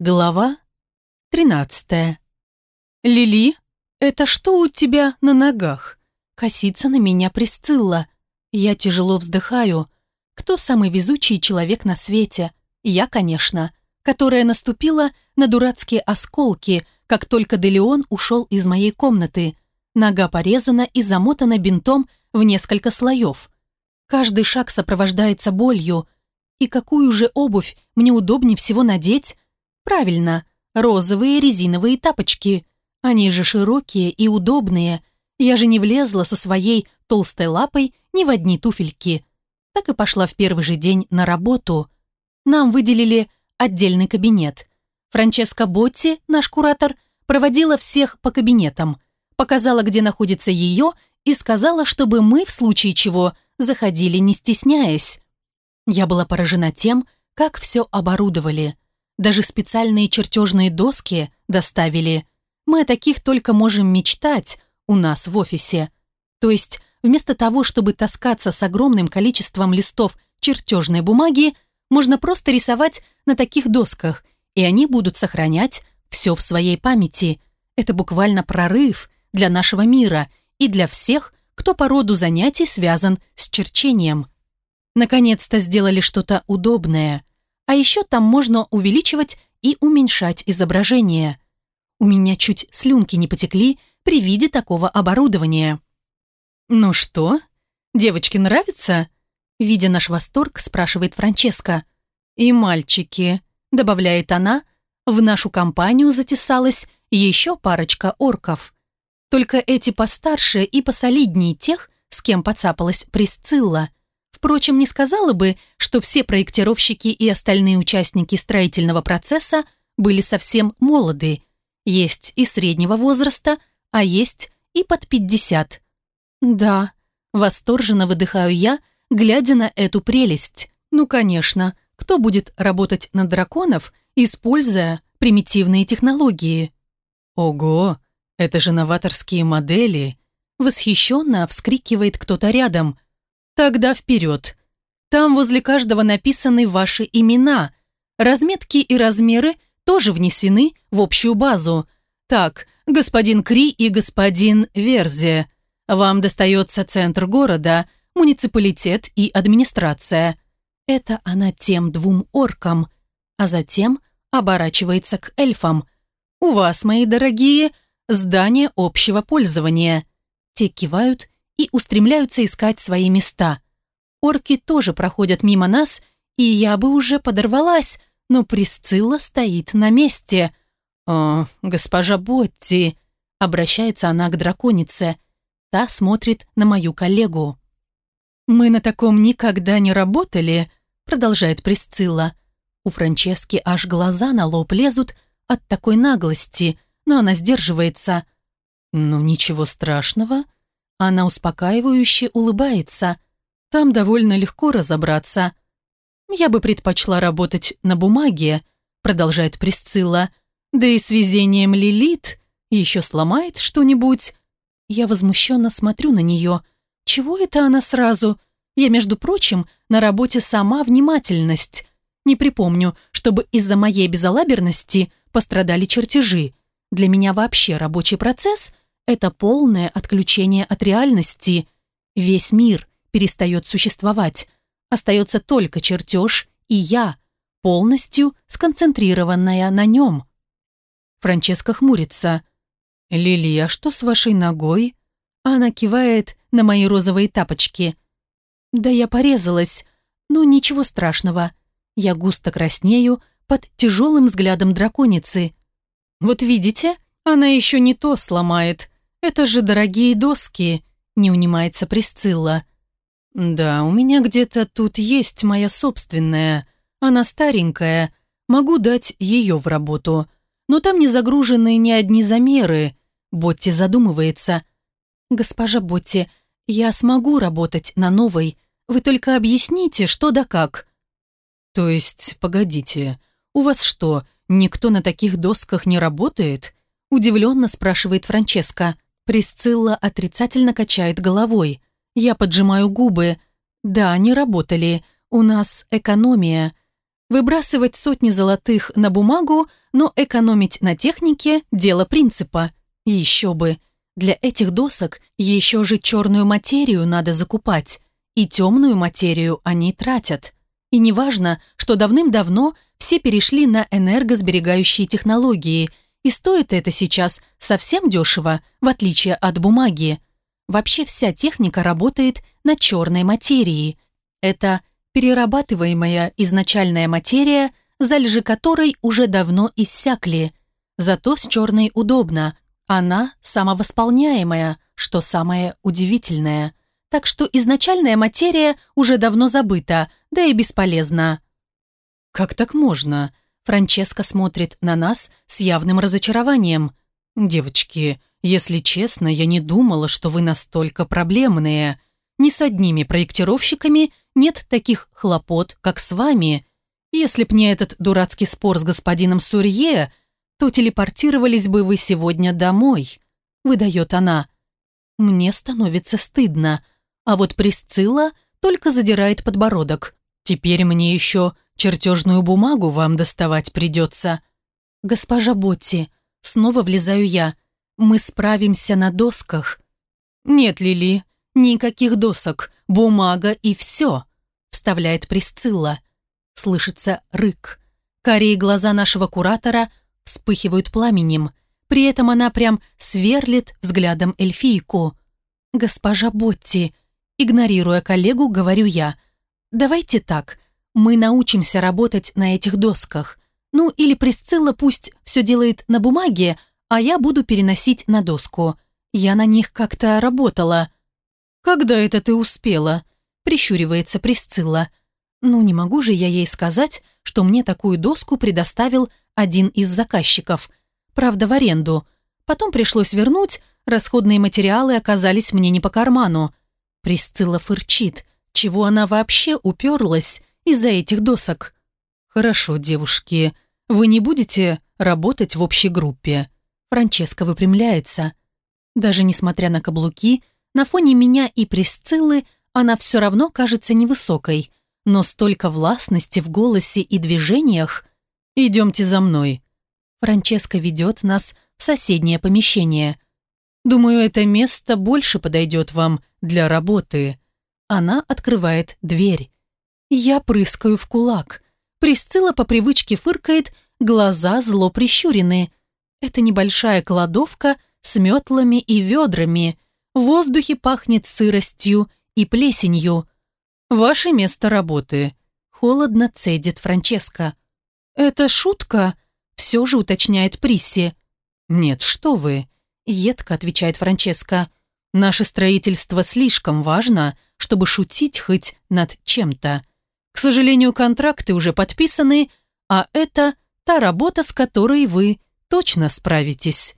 Глава 13. «Лили, это что у тебя на ногах?» Косится на меня Присцилла. Я тяжело вздыхаю. Кто самый везучий человек на свете? Я, конечно, которая наступила на дурацкие осколки, как только Делеон ушел из моей комнаты. Нога порезана и замотана бинтом в несколько слоев. Каждый шаг сопровождается болью. И какую же обувь мне удобнее всего надеть, Правильно, розовые резиновые тапочки. Они же широкие и удобные. Я же не влезла со своей толстой лапой ни в одни туфельки. Так и пошла в первый же день на работу. Нам выделили отдельный кабинет. Франческа Ботти, наш куратор, проводила всех по кабинетам, показала, где находится ее, и сказала, чтобы мы, в случае чего, заходили не стесняясь. Я была поражена тем, как все оборудовали – даже специальные чертежные доски доставили. Мы о таких только можем мечтать у нас в офисе. То есть вместо того, чтобы таскаться с огромным количеством листов чертежной бумаги, можно просто рисовать на таких досках, и они будут сохранять все в своей памяти. Это буквально прорыв для нашего мира и для всех, кто по роду занятий связан с черчением. Наконец-то сделали что-то удобное, а еще там можно увеличивать и уменьшать изображение. У меня чуть слюнки не потекли при виде такого оборудования. «Ну что? Девочке нравится?» Видя наш восторг, спрашивает Франческа. «И мальчики», — добавляет она, «в нашу компанию затесалась еще парочка орков. Только эти постарше и посолиднее тех, с кем поцапалась Присцилла. Впрочем, не сказала бы, что все проектировщики и остальные участники строительного процесса были совсем молоды. Есть и среднего возраста, а есть и под 50. Да, восторженно выдыхаю я, глядя на эту прелесть. Ну, конечно, кто будет работать на драконов, используя примитивные технологии? Ого, это же новаторские модели! Восхищенно вскрикивает кто-то рядом – Тогда вперед. Там возле каждого написаны ваши имена. Разметки и размеры тоже внесены в общую базу. Так, господин Кри и господин Верзе. Вам достается центр города, муниципалитет и администрация. Это она тем двум оркам, а затем оборачивается к эльфам. У вас, мои дорогие, здание общего пользования. Те кивают и устремляются искать свои места. Орки тоже проходят мимо нас, и я бы уже подорвалась, но Присцилла стоит на месте. «О, госпожа Ботти!» — обращается она к драконице. Та смотрит на мою коллегу. «Мы на таком никогда не работали», — продолжает Присцилла. У Франчески аж глаза на лоб лезут от такой наглости, но она сдерживается. «Ну, ничего страшного», — она успокаивающе улыбается. Там довольно легко разобраться. «Я бы предпочла работать на бумаге», продолжает Присцилла. «Да и с везением Лилит еще сломает что-нибудь». Я возмущенно смотрю на нее. «Чего это она сразу?» Я, между прочим, на работе сама внимательность. Не припомню, чтобы из-за моей безалаберности пострадали чертежи. Для меня вообще рабочий процесс это полное отключение от реальности. Весь мир перестает существовать. Остается только чертеж и я, полностью сконцентрированная на нем. Франческа хмурится. «Лилия, а что с вашей ногой?» Она кивает на мои розовые тапочки. «Да я порезалась, но ничего страшного. Я густо краснею под тяжелым взглядом драконицы. Вот видите, она еще не то сломает», «Это же дорогие доски!» — не унимается Присцилла. «Да, у меня где-то тут есть моя собственная. Она старенькая. Могу дать ее в работу. Но там не загружены ни одни замеры». Ботти задумывается. «Госпожа Ботти, я смогу работать на новой. Вы только объясните, что да как». «То есть, погодите, у вас что, никто на таких досках не работает?» Удивленно спрашивает Франческо. Присцилла отрицательно качает головой. Я поджимаю губы. Да, они работали. У нас экономия. Выбрасывать сотни золотых на бумагу, но экономить на технике – дело принципа. И еще бы. Для этих досок еще же черную материю надо закупать. И темную материю они тратят. И неважно, что давным-давно все перешли на энергосберегающие технологии – и стоит это сейчас совсем дешево, в отличие от бумаги. Вообще вся техника работает на черной материи. Это перерабатываемая изначальная материя, залежи которой уже давно иссякли. Зато с черной удобно. Она самовосполняемая, что самое удивительное. Так что изначальная материя уже давно забыта, да и бесполезна. «Как так можно?» Франческа смотрит на нас с явным разочарованием. «Девочки, если честно, я не думала, что вы настолько проблемные. Ни с одними проектировщиками нет таких хлопот, как с вами. Если б не этот дурацкий спор с господином Сурье, то телепортировались бы вы сегодня домой», — выдает она. «Мне становится стыдно, а вот Присцилла только задирает подбородок. Теперь мне еще Чертежную бумагу вам доставать придется. Госпожа Ботти, снова влезаю я. Мы справимся на досках. Нет, Лили, никаких досок, бумага и все, вставляет Присцилла. Слышится рык. Карие глаза нашего куратора вспыхивают пламенем. При этом она прям сверлит взглядом эльфийку. «Госпожа Ботти», игнорируя коллегу, говорю я. «Давайте так. Мы научимся работать на этих досках. Ну или Присцилла пусть все делает на бумаге, а я буду переносить на доску. Я на них как-то работала». «Когда это ты успела?» – прищуривается Присцилла. «Ну не могу же я ей сказать, что мне такую доску предоставил один из заказчиков. Правда, в аренду. Потом пришлось вернуть, расходные материалы оказались мне не по карману». Присцилла фырчит. Чего она вообще уперлась? из-за этих досок». «Хорошо, девушки, вы не будете работать в общей группе». Франческа выпрямляется. Даже несмотря на каблуки, на фоне меня и Присциллы она все равно кажется невысокой, но столько властности в голосе и движениях. «Идемте за мной». Франческа ведет нас в соседнее помещение. «Думаю, это место больше подойдет вам для работы». Она открывает дверь. Я прыскаю в кулак. Присцила по привычке фыркает, глаза зло прищурены. Это небольшая кладовка с метлами и ведрами. В воздухе пахнет сыростью и плесенью. «Ваше место работы», — холодно цедит Франческо. «Это шутка?» — все же уточняет Присси. «Нет, что вы», — едко отвечает Франческо. «Наше строительство слишком важно, чтобы шутить хоть над чем-то. К сожалению, контракты уже подписаны, а это та работа, с которой вы точно справитесь.